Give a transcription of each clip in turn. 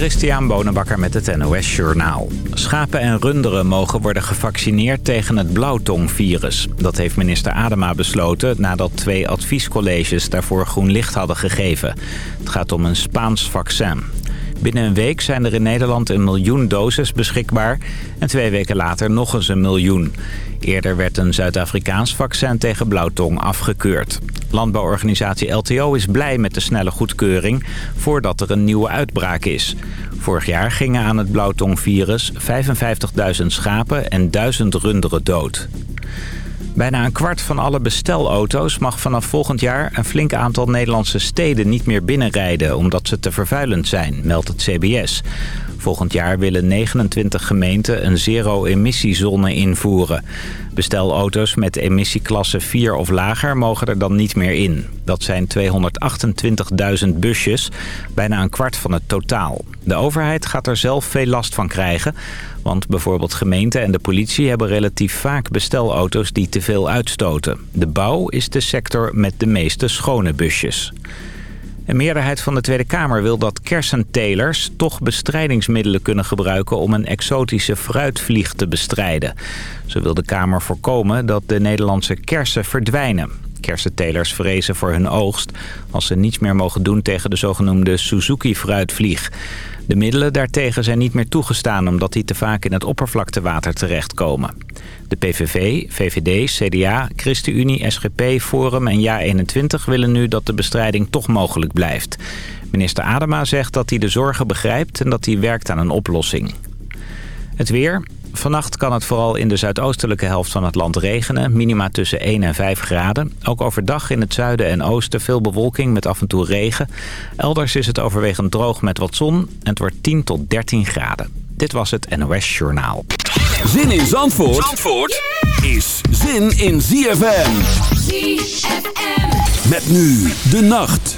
Christian Bonenbakker met het NOS Journaal. Schapen en runderen mogen worden gevaccineerd tegen het blauwtongvirus. Dat heeft minister Adema besloten nadat twee adviescolleges daarvoor groen licht hadden gegeven. Het gaat om een Spaans vaccin. Binnen een week zijn er in Nederland een miljoen doses beschikbaar... en twee weken later nog eens een miljoen. Eerder werd een Zuid-Afrikaans vaccin tegen blauwtong afgekeurd. Landbouworganisatie LTO is blij met de snelle goedkeuring... voordat er een nieuwe uitbraak is. Vorig jaar gingen aan het blauwtongvirus 55.000 schapen en 1000 runderen dood. Bijna een kwart van alle bestelauto's mag vanaf volgend jaar een flink aantal Nederlandse steden niet meer binnenrijden omdat ze te vervuilend zijn, meldt het CBS. Volgend jaar willen 29 gemeenten een zero-emissiezone invoeren. Bestelauto's met emissieklasse 4 of lager mogen er dan niet meer in. Dat zijn 228.000 busjes, bijna een kwart van het totaal. De overheid gaat er zelf veel last van krijgen... want bijvoorbeeld gemeenten en de politie hebben relatief vaak bestelauto's die te veel uitstoten. De bouw is de sector met de meeste schone busjes. Een meerderheid van de Tweede Kamer wil dat kersentelers toch bestrijdingsmiddelen kunnen gebruiken om een exotische fruitvlieg te bestrijden. Zo wil de Kamer voorkomen dat de Nederlandse kersen verdwijnen. Kersentelers vrezen voor hun oogst als ze niets meer mogen doen tegen de zogenoemde Suzuki-fruitvlieg. De middelen daartegen zijn niet meer toegestaan omdat die te vaak in het oppervlaktewater terechtkomen. De PVV, VVD, CDA, ChristenUnie, SGP, Forum en JA21 willen nu dat de bestrijding toch mogelijk blijft. Minister Adema zegt dat hij de zorgen begrijpt en dat hij werkt aan een oplossing. Het weer. Vannacht kan het vooral in de zuidoostelijke helft van het land regenen. Minima tussen 1 en 5 graden. Ook overdag in het zuiden en oosten veel bewolking met af en toe regen. Elders is het overwegend droog met wat zon. En het wordt 10 tot 13 graden. Dit was het NOS Journaal. Zin in Zandvoort, Zandvoort is zin in ZFM. ZFM. Met nu de nacht.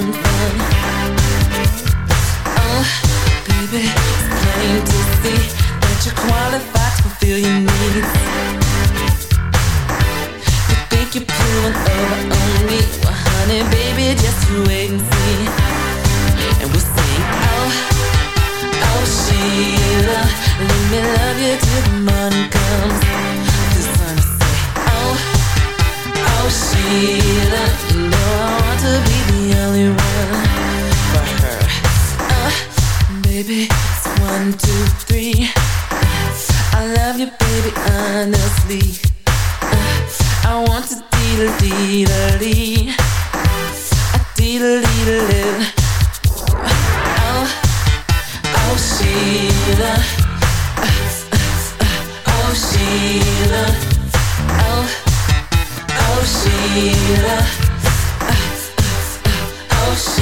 something. Oh, baby, it's plain to see that you're qualified to fulfill your needs. You think you're pulling over on me, well, honey, baby, just wait and see. And we'll say, oh, oh, Sheila, let me love you till the morning comes. The sun will say, oh, oh, Sheila, to be the only one for her. Uh, baby, it's one, two, three. I love you, baby, honestly. Uh, I want to deedle deedle dee. I deedle deedle dee. Oh, uh, oh, Sheila. Uh, uh, uh, oh, Sheila. Oh, oh, Sheila.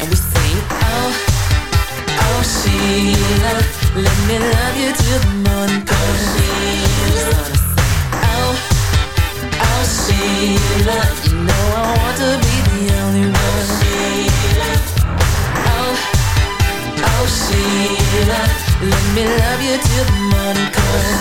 and we sing Oh, oh Sheila Let me love you till the morning comes. Oh Sheila Oh, oh Sheila You know I want to be the only one. Oh Sheila Oh, oh Sheila Let me love you till the morning comes.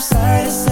Sorry to say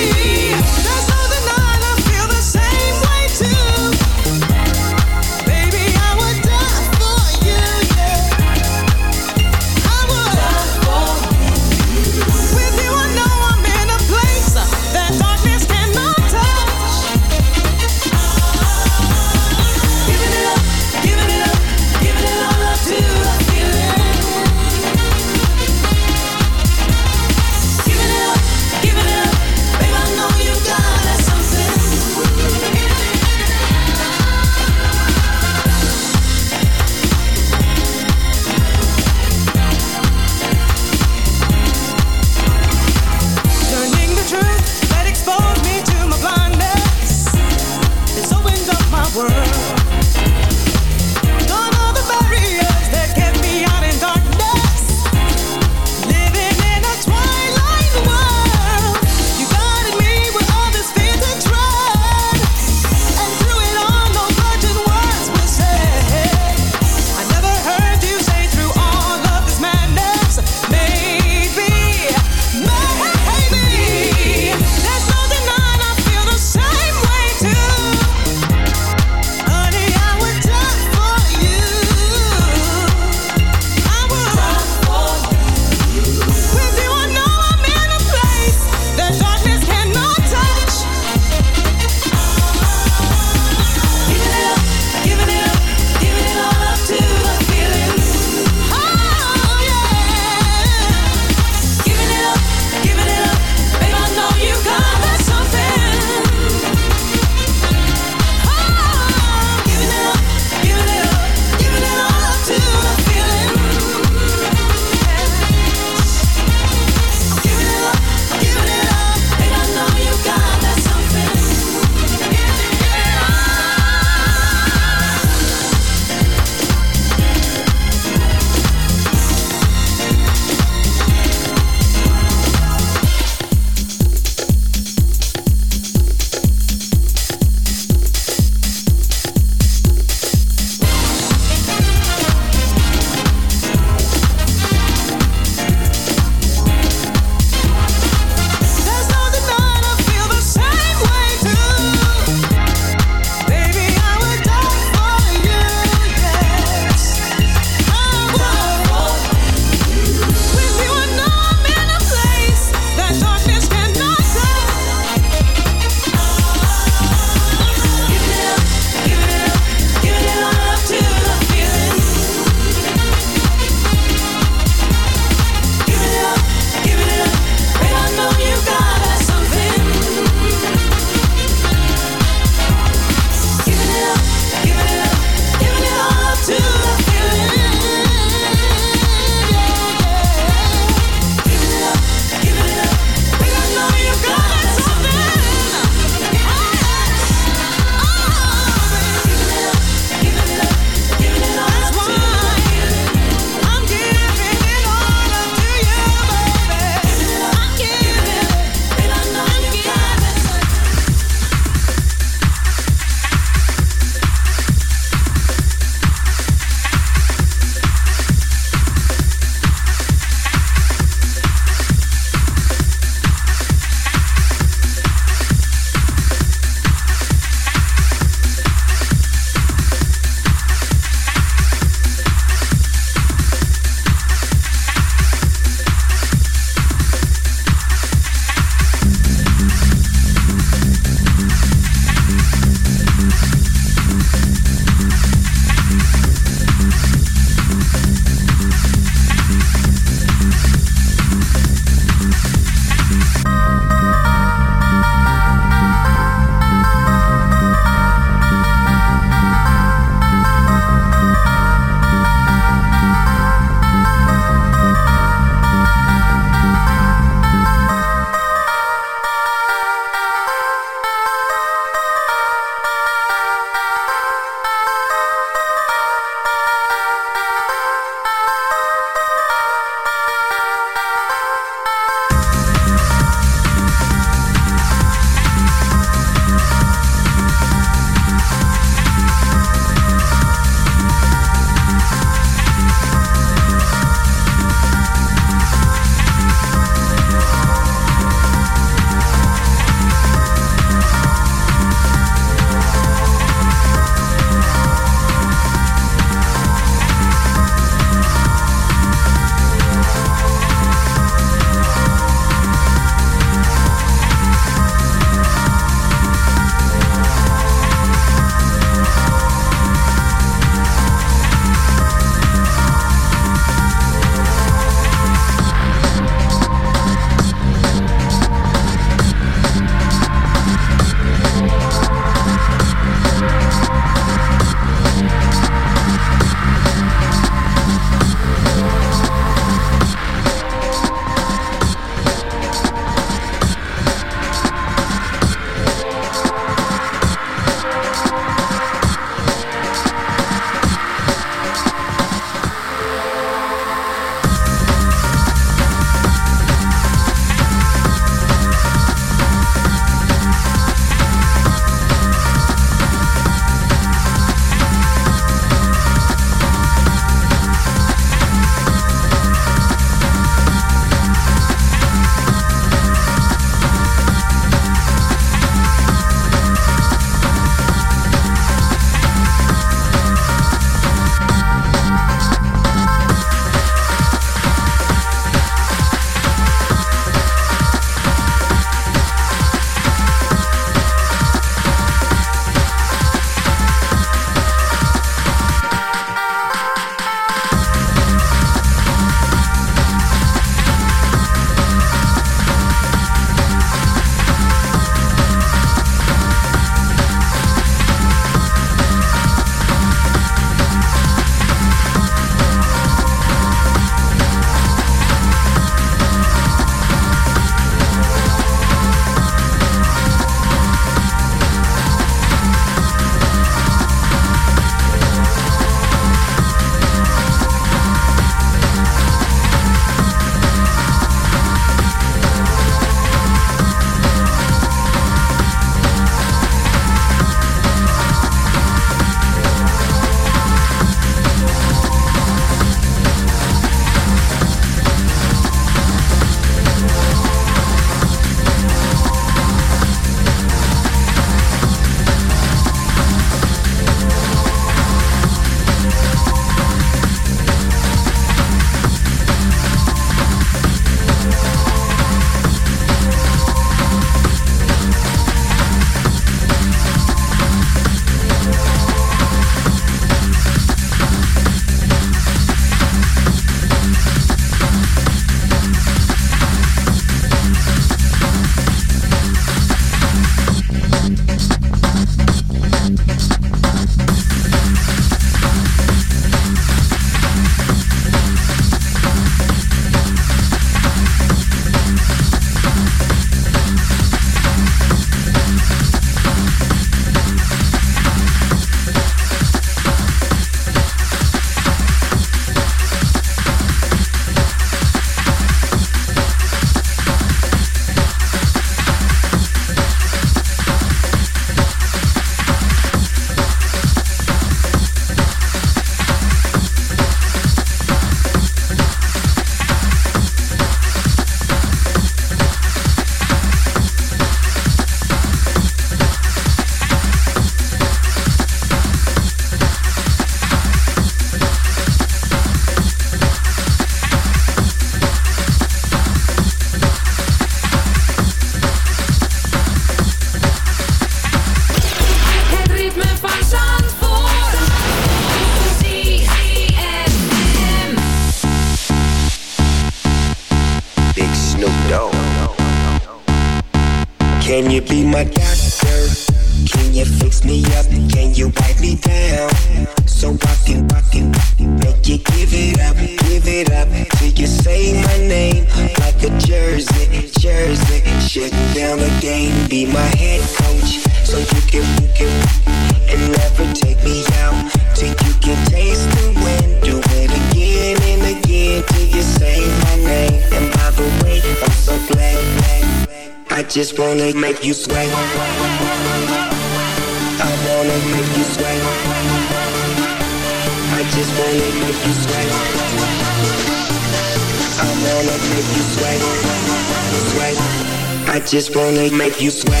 You swear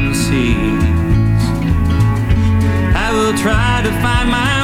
try to find my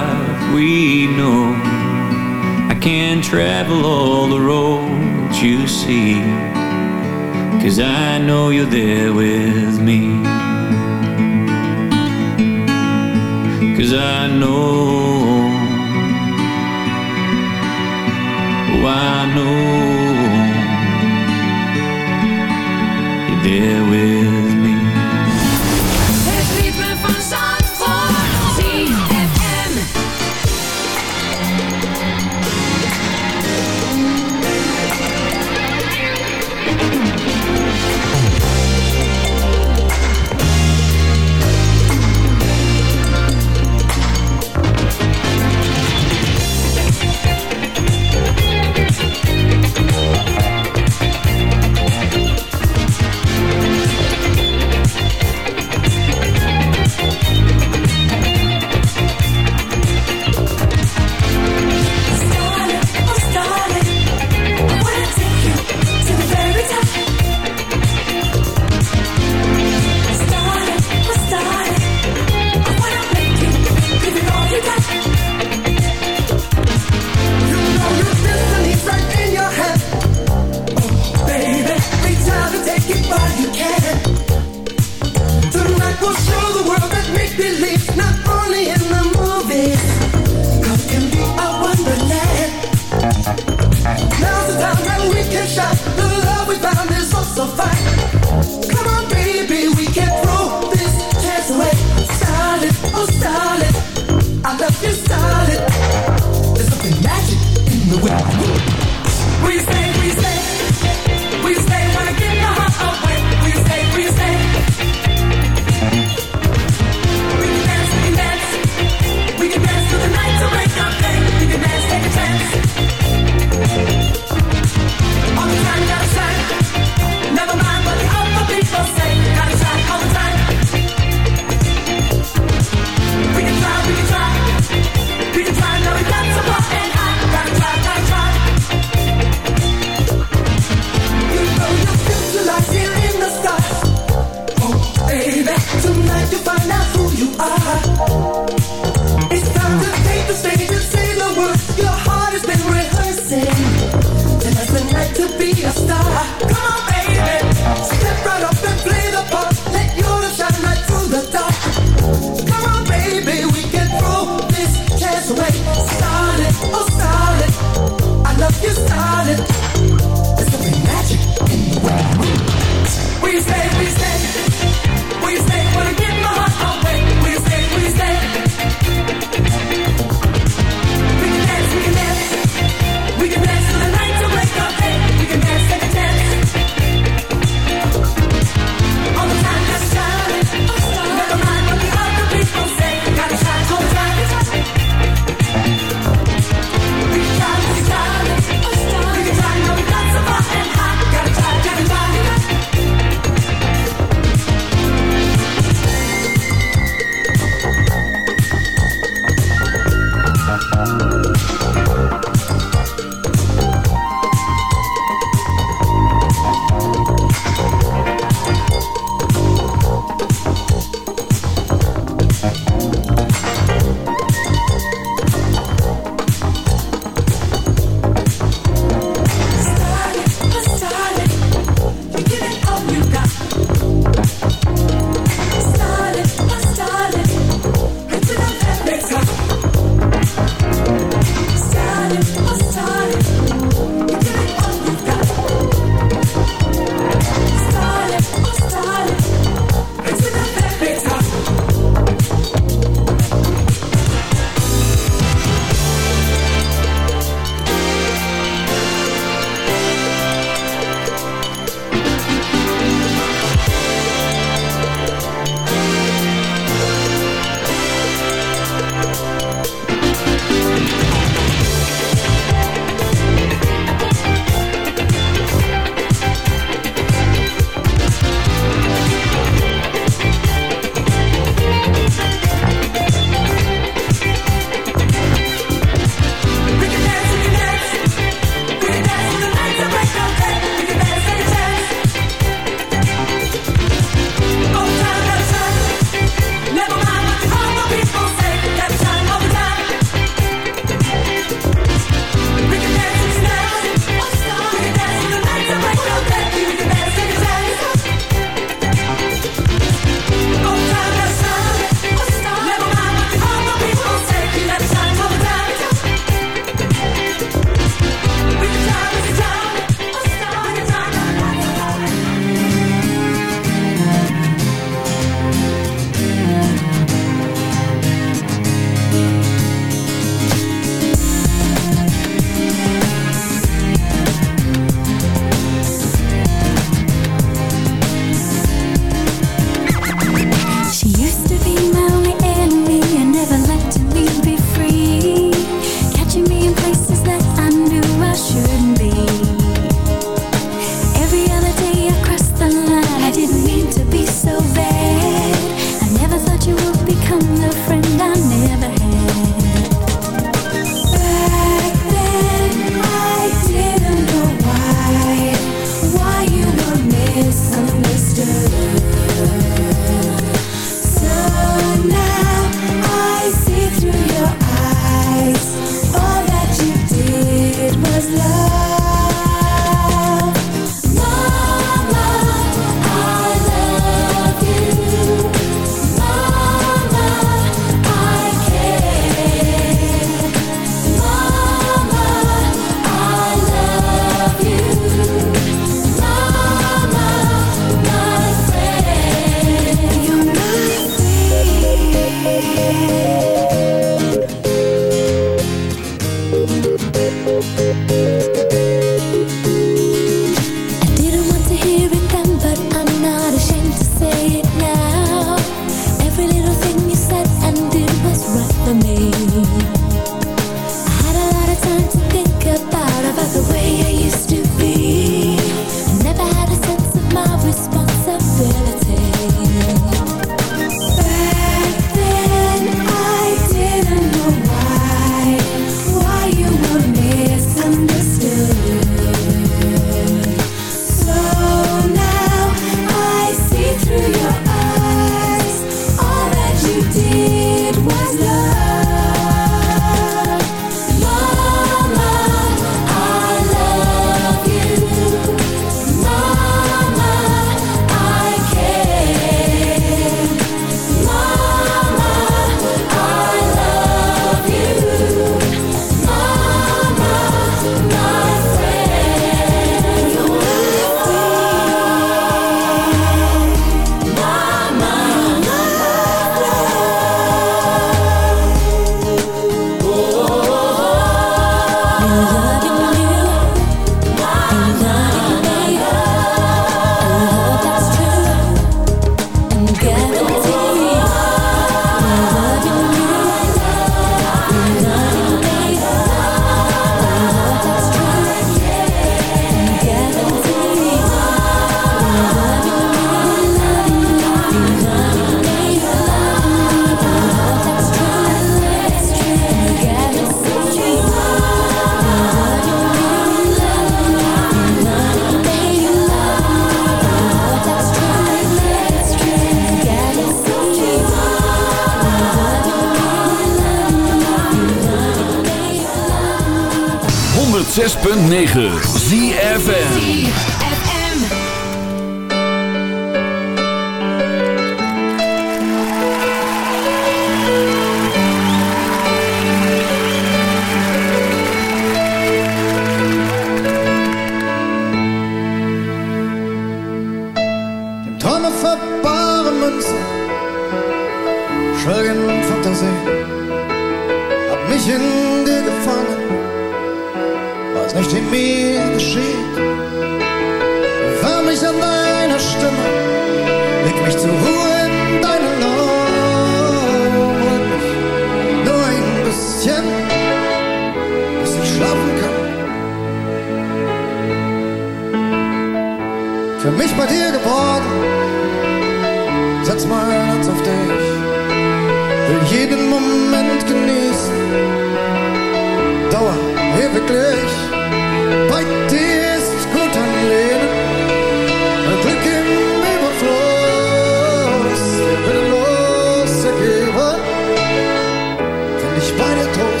find ich bei